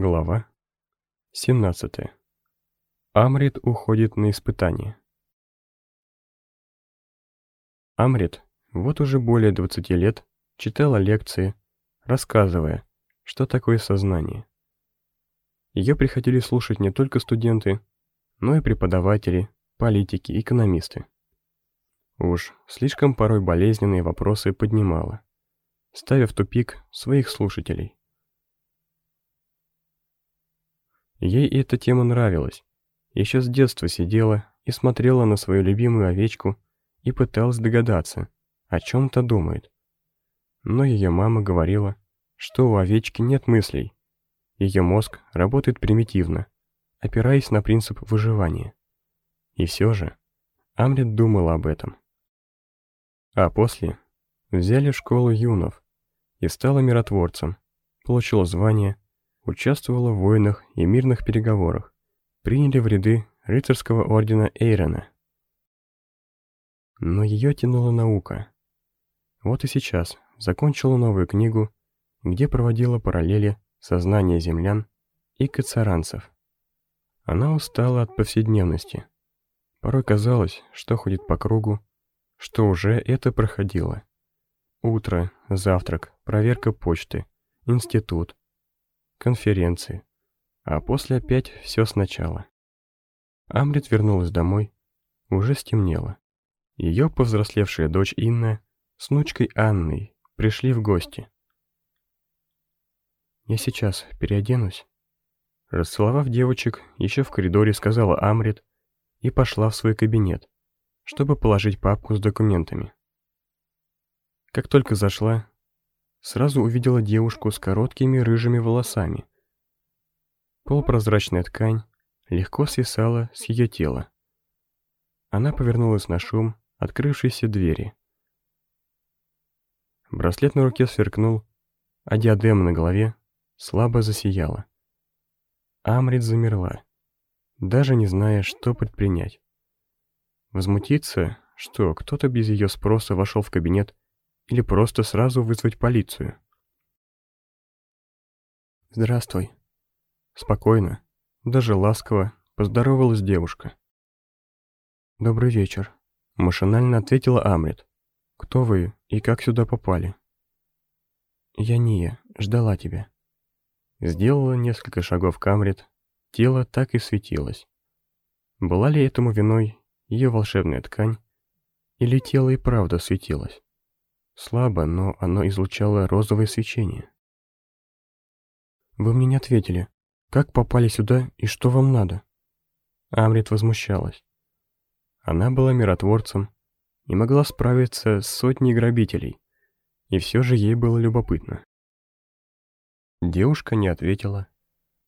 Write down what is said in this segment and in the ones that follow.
Глава 17. Амрит уходит на испытание. Амрит вот уже более 20 лет читала лекции, рассказывая, что такое сознание. Ее приходили слушать не только студенты, но и преподаватели, политики, экономисты. Уж слишком порой болезненные вопросы поднимала, ставя в тупик своих слушателей. Ей эта тема нравилась. Еще с детства сидела и смотрела на свою любимую овечку и пыталась догадаться, о чем-то думает. Но ее мама говорила, что у овечки нет мыслей. Ее мозг работает примитивно, опираясь на принцип выживания. И все же Амрит думала об этом. А после взяли школу юнов и стала миротворцем, получила звание участвовала в войнах и мирных переговорах, приняли в ряды рыцарского ордена Эйрона. Но ее тянула наука. Вот и сейчас закончила новую книгу, где проводила параллели сознания землян и кацаранцев. Она устала от повседневности. Порой казалось, что ходит по кругу, что уже это проходило. Утро, завтрак, проверка почты, институт, конференции, а после опять все сначала. Амрит вернулась домой, уже стемнело. Ее повзрослевшая дочь Инна с внучкой Анной пришли в гости. «Я сейчас переоденусь». Расцеловав девочек, еще в коридоре сказала Амрит и пошла в свой кабинет, чтобы положить папку с документами. Как только зашла, сразу увидела девушку с короткими рыжими волосами. Полупрозрачная ткань легко свисала с ее тела. Она повернулась на шум открывшейся двери. Браслет на руке сверкнул, а диадема на голове слабо засияла. Амрит замерла, даже не зная, что предпринять. Возмутиться, что кто-то без ее спроса вошел в кабинет или просто сразу вызвать полицию. «Здравствуй». Спокойно, даже ласково поздоровалась девушка. «Добрый вечер», — машинально ответила Амрит. «Кто вы и как сюда попали?» «Я Ния, ждала тебя». Сделала несколько шагов к Амрит, тело так и светилось. Была ли этому виной ее волшебная ткань, или тело и правда светилось? Слабо, но оно излучало розовое свечение. «Вы мне не ответили. Как попали сюда и что вам надо?» Амрит возмущалась. Она была миротворцем и могла справиться с сотней грабителей, и все же ей было любопытно. Девушка не ответила,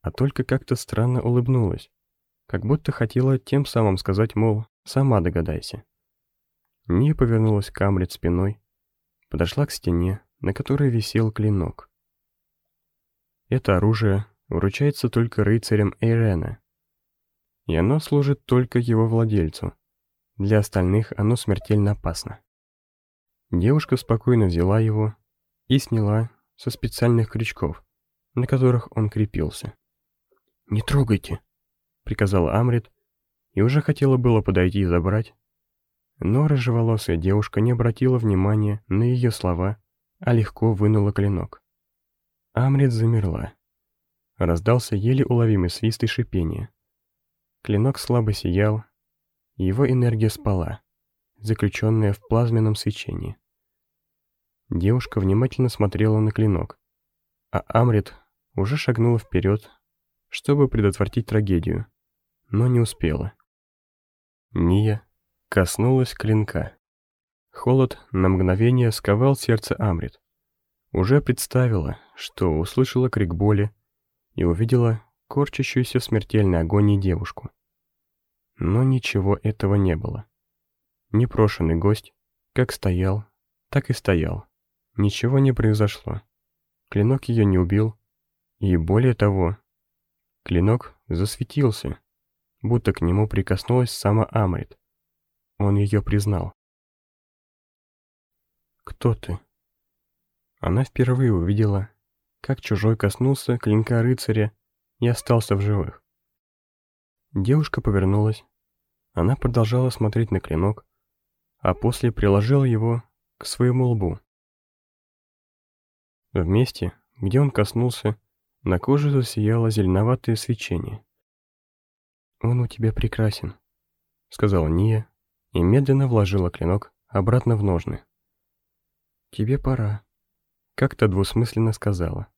а только как-то странно улыбнулась, как будто хотела тем самым сказать, мол, сама догадайся. Ния повернулась к Амрит спиной, подошла к стене, на которой висел клинок. Это оружие вручается только рыцарям Эйрена, и оно служит только его владельцу. Для остальных оно смертельно опасно. Девушка спокойно взяла его и сняла со специальных крючков, на которых он крепился. «Не трогайте», — приказала Амрит, и уже хотела было подойти и забрать, но рыжеволосая девушка не обратила внимания на ее слова, а легко вынула клинок. Амрит замерла. Раздался еле уловимый свист и шипение. Клинок слабо сиял, его энергия спала, заключенная в плазменном свечении. Девушка внимательно смотрела на клинок, а Амрит уже шагнула вперед, чтобы предотвратить трагедию, но не успела. Ния Коснулась клинка. Холод на мгновение сковал сердце Амрит. Уже представила, что услышала крик боли и увидела корчащуюся в смертельной агонии девушку. Но ничего этого не было. Непрошенный гость, как стоял, так и стоял. Ничего не произошло. Клинок ее не убил, и более того, клинок засветился, будто к нему прикоснулась сама Амрит. Он ее признал. «Кто ты?» Она впервые увидела, как чужой коснулся клинка рыцаря и остался в живых. Девушка повернулась. Она продолжала смотреть на клинок, а после приложила его к своему лбу. В месте, где он коснулся, на коже засияло зеленоватое свечение. «Он у тебя прекрасен», — сказала Ния и медленно вложила клинок обратно в ножны. «Тебе пора», — как-то двусмысленно сказала.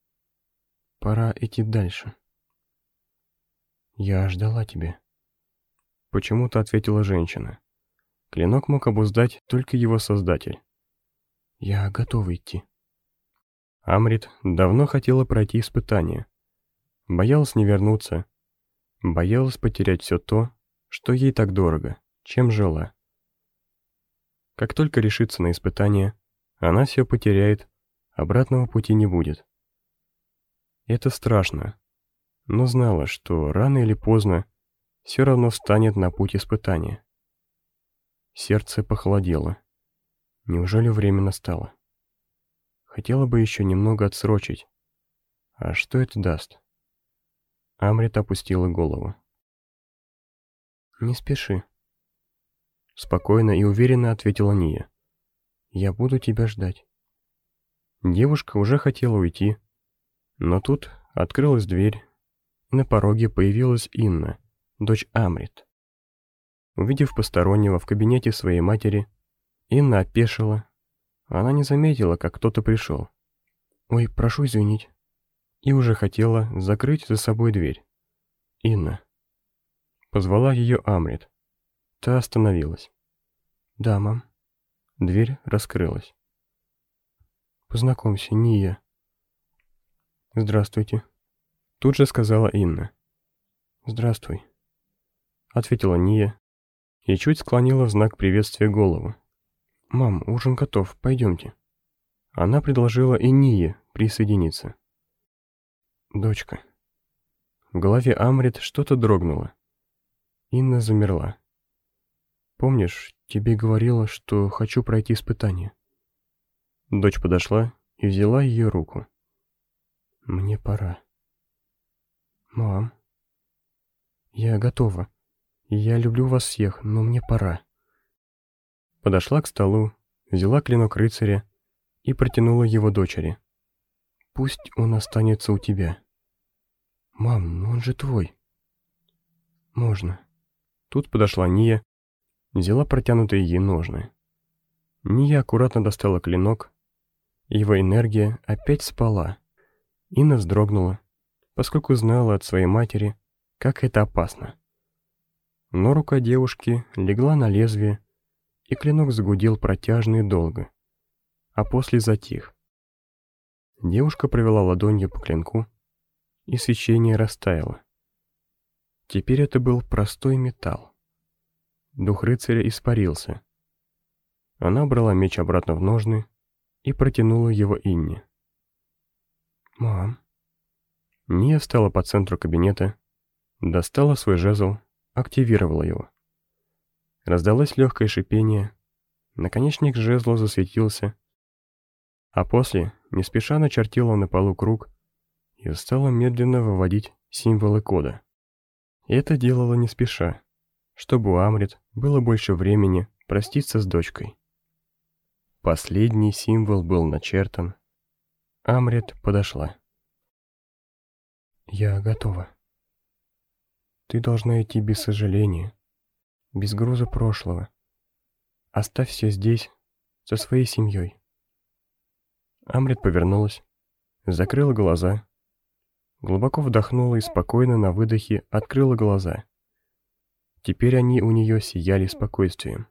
«Пора идти дальше». «Я ждала тебя», — почему-то ответила женщина. Клинок мог обуздать только его создатель. «Я готова идти». Амрит давно хотела пройти испытание. Боялась не вернуться. Боялась потерять все то, что ей так дорого, чем жила. Как только решится на испытание, она все потеряет, обратного пути не будет. Это страшно, но знала, что рано или поздно все равно встанет на путь испытания. Сердце похолодело. Неужели время настало? Хотела бы еще немного отсрочить. А что это даст? Амрит опустила голову. «Не спеши», — спокойно и уверенно ответила Ния. «Я буду тебя ждать». Девушка уже хотела уйти, но тут открылась дверь, на пороге появилась Инна, дочь Амрит. Увидев постороннего в кабинете своей матери, Инна опешила она не заметила, как кто-то пришел. «Ой, прошу извинить». И уже хотела закрыть за собой дверь. «Инна». Позвала ее Амрит. Та остановилась. «Да, мам». Дверь раскрылась. «Познакомься, Ния». «Здравствуйте», — тут же сказала Инна. «Здравствуй», — ответила Ния и чуть склонила в знак приветствия голову. «Мам, ужин готов, пойдемте». Она предложила и Ние присоединиться. «Дочка». В голове Амрит что-то дрогнуло. Инна замерла. «Помнишь, тебе говорила, что хочу пройти испытание?» Дочь подошла и взяла ее руку. «Мне пора». «Мам, я готова. Я люблю вас всех, но мне пора». Подошла к столу, взяла клинок рыцаря и протянула его дочери. «Пусть он останется у тебя». «Мам, ну он же твой». «Можно». Тут подошла Ния, взяла протянутые ей ножны. Ния аккуратно достала клинок, его энергия опять спала. Инна вздрогнула, поскольку знала от своей матери, как это опасно. Но рука девушки легла на лезвие, и клинок загудел протяжно и долго, а после затих. Девушка провела ладонью по клинку, и свечение растаяло. Теперь это был простой металл. Дух рыцаря испарился. Она брала меч обратно в ножны и протянула его Инне. «Мам». Ния встала по центру кабинета, достала свой жезл, активировала его. Раздалось легкое шипение. Наконечник жезла засветился. А после, не спеша начертила на полу круг и стала медленно выводить символы кода. это делала не спеша, чтобы у Амрит было больше времени проститься с дочкой. Последний символ был начертан. Амрит подошла. «Я готова. Ты должна идти без сожаления без груза прошлого. Оставь все здесь, со своей семьей. Амрит повернулась, закрыла глаза, глубоко вдохнула и спокойно на выдохе открыла глаза. Теперь они у нее сияли спокойствием.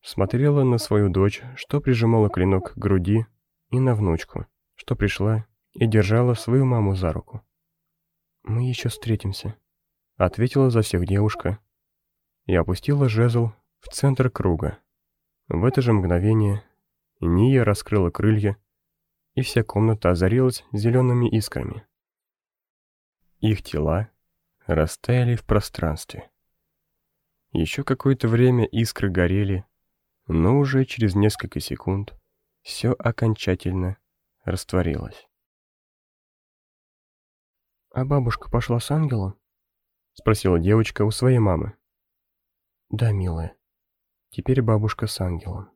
Смотрела на свою дочь, что прижимала клинок к груди, и на внучку, что пришла и держала свою маму за руку. «Мы еще встретимся», — ответила за всех девушка, и опустила жезл в центр круга. В это же мгновение Ния раскрыла крылья, и вся комната озарилась зелеными искрами. Их тела растаяли в пространстве. Еще какое-то время искры горели, но уже через несколько секунд все окончательно растворилось. «А бабушка пошла с ангелом?» — спросила девочка у своей мамы. «Да, милая. Теперь бабушка с ангелом».